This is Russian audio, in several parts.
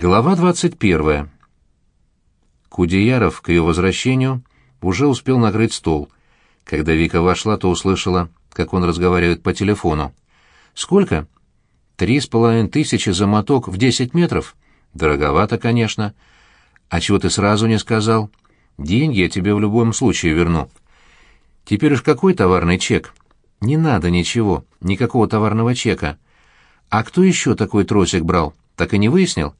Глава 21. Кудеяров к ее возвращению уже успел накрыть стол. Когда Вика вошла, то услышала, как он разговаривает по телефону. «Сколько?» «Три с половиной тысячи за моток в десять метров?» «Дороговато, конечно». «А чего ты сразу не сказал?» «Деньги я тебе в любом случае верну». «Теперь уж какой товарный чек?» «Не надо ничего, никакого товарного чека». «А кто еще такой тросик брал? Так и не выяснил?»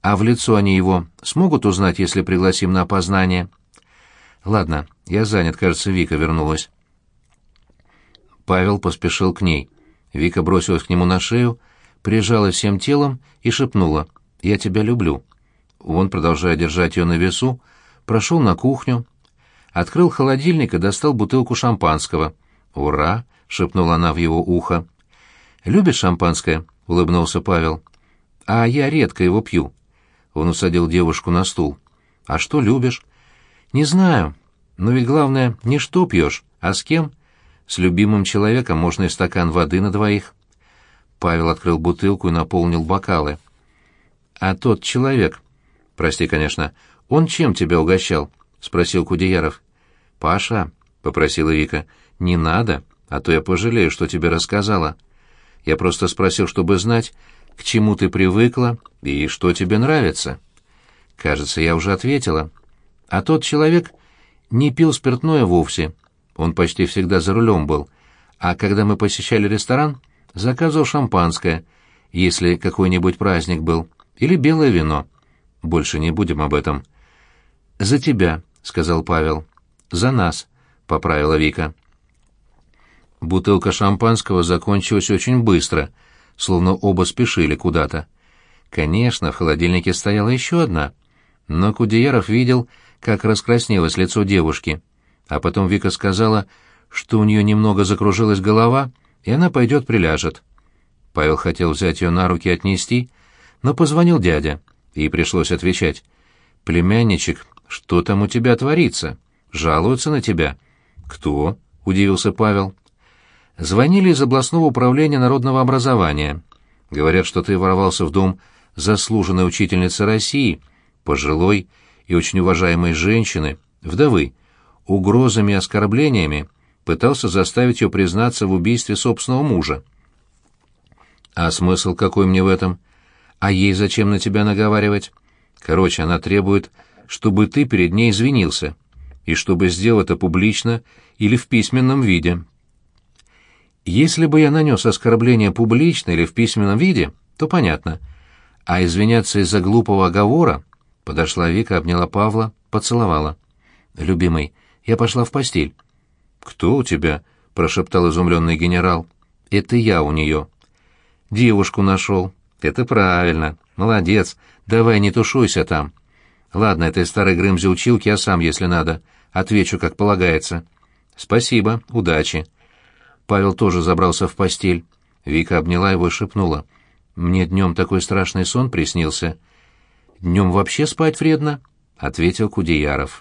А в лицо они его смогут узнать, если пригласим на опознание? Ладно, я занят, кажется, Вика вернулась. Павел поспешил к ней. Вика бросилась к нему на шею, прижалась всем телом и шепнула «Я тебя люблю». Он, продолжая держать ее на весу, прошел на кухню, открыл холодильник и достал бутылку шампанского. «Ура!» — шепнула она в его ухо. «Любишь шампанское?» — улыбнулся Павел. «А я редко его пью. Он усадил девушку на стул. «А что любишь?» «Не знаю. Но ведь главное, не что пьешь, а с кем?» «С любимым человеком можно и стакан воды на двоих». Павел открыл бутылку и наполнил бокалы. «А тот человек...» «Прости, конечно. Он чем тебя угощал?» — спросил Кудеяров. «Паша», — попросила Вика, — «не надо, а то я пожалею, что тебе рассказала. Я просто спросил, чтобы знать, к чему ты привыкла и что тебе нравится. Кажется, я уже ответила. А тот человек не пил спиртное вовсе. Он почти всегда за рулем был. А когда мы посещали ресторан, заказывал шампанское, если какой-нибудь праздник был, или белое вино. Больше не будем об этом. «За тебя», — сказал Павел. «За нас», — поправила Вика. Бутылка шампанского закончилась очень быстро — словно оба спешили куда-то. Конечно, в холодильнике стояла еще одна, но Кудеяров видел, как раскраснелось лицо девушки. А потом Вика сказала, что у нее немного закружилась голова, и она пойдет приляжет. Павел хотел взять ее на руки отнести, но позвонил дядя, и пришлось отвечать. «Племянничек, что там у тебя творится? Жалуются на тебя». «Кто?» — удивился Павел. Звонили из областного управления народного образования. Говорят, что ты ворвался в дом заслуженной учительницы России, пожилой и очень уважаемой женщины, вдовы, угрозами и оскорблениями пытался заставить ее признаться в убийстве собственного мужа. А смысл какой мне в этом? А ей зачем на тебя наговаривать? Короче, она требует, чтобы ты перед ней извинился, и чтобы сделал это публично или в письменном виде, если бы я нанес оскорбление публично или в письменном виде, то понятно. А извиняться из-за глупого оговора... Подошла Вика, обняла Павла, поцеловала. «Любимый, я пошла в постель». «Кто у тебя?» — прошептал изумленный генерал. «Это я у нее». «Девушку нашел». «Это правильно. Молодец. Давай не тушуйся там». «Ладно, этой старой Грымзе училки я сам, если надо. Отвечу, как полагается». «Спасибо. Удачи». Павел тоже забрался в постель. Вика обняла его и шепнула. «Мне днем такой страшный сон приснился». «Днем вообще спать вредно», — ответил Кудеяров.